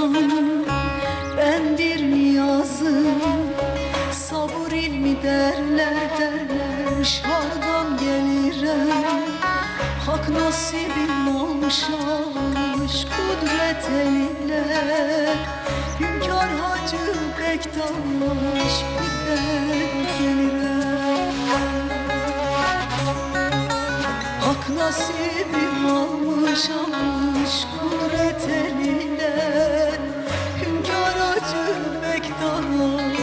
sorarsan ben bir niyazım Sabır ilmi derler derler. Şardan gelirem Hak nasibim olmuş almış kudret eliyle. Hünkâr Hacı Bektaş birden gelirem Hak nasibim almış almış kudret eliyle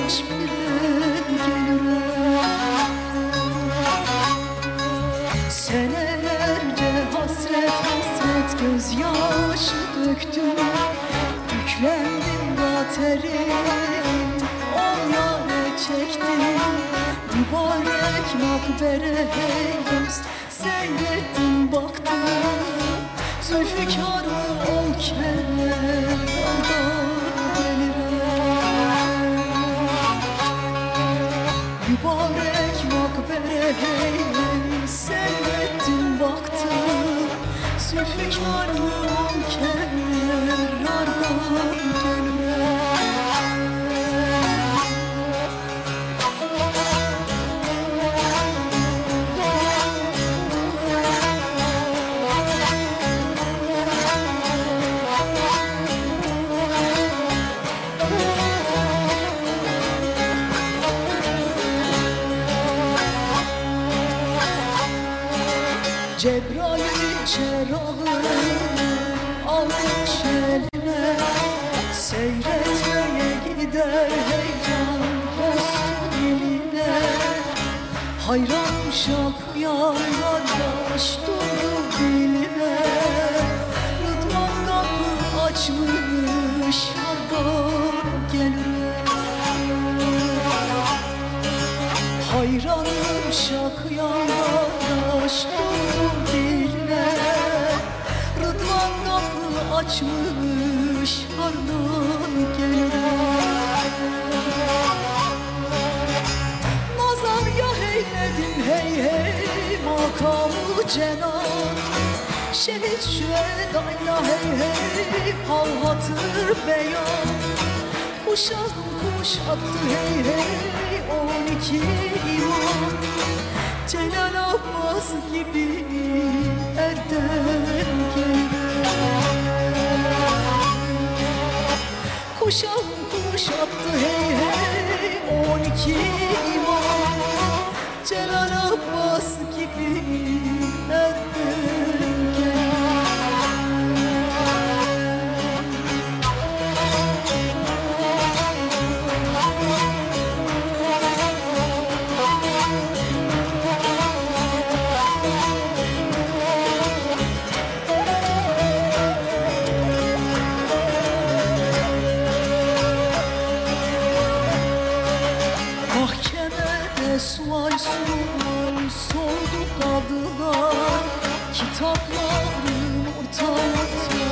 Bektaş birden Senelerce hasret hasret gözyaşı döktüm. Yüklendim katerim o yâre çektim. Mübarek makbere henüz seyrettim baktım. Zülfikarı ol kemer aldan henüz seyrettim baktım. Zülfikarı ol kemer aldan Cebrail'in çerağını almış eline Seyretmeye gider heyecan dostun eline Hayran şapyan kardeş durdu diline. Rıdvan kapı açmış yardan gelir Hayranım şakyan kardeş durdu diline Rıdvan kapı açmış yardan gelir Nazar ya heyledim hey hey makamı cenan Şehit şühedayla hey hey hal hatır beyan. Kuşak kuşattı hey hey on iki imam Celal Abbas gibi erden gelir Kuşak kuşattı hey hey on iki imam. Celal Abbas gibi sual sual sordu kadılar Kitapların ortalıkta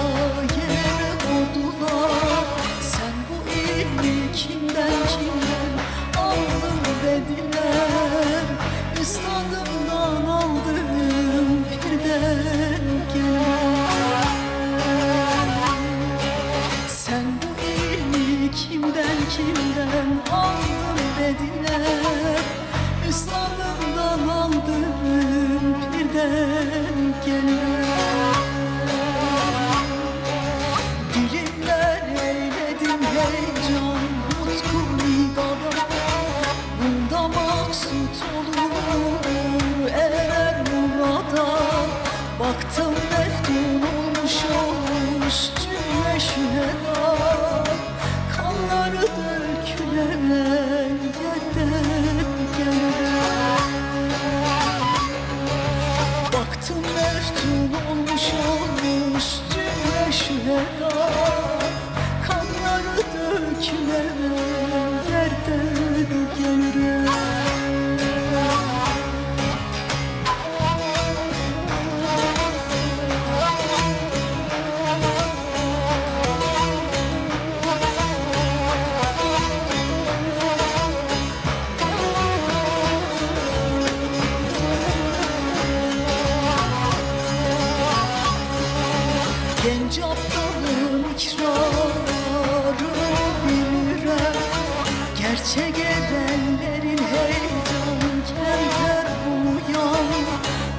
yere koydular Sen bu ilmi kimden kimden aldın dediler? Üstadımdan aldım birden gelir sen bu ilmi kimden kimden aldın dediler? Üstadımdan Çegerenlerin heyecan kemter umuyan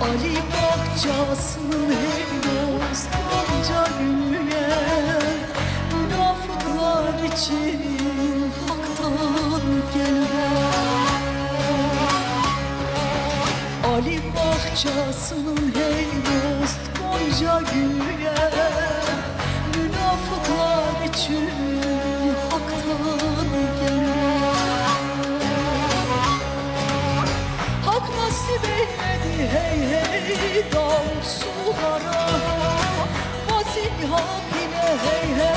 Ali bahçasının heydoz kanca ünlüyen Münafıklar için haktan gelen Ali bahçasının Davut sulara Vasihat yine hey hey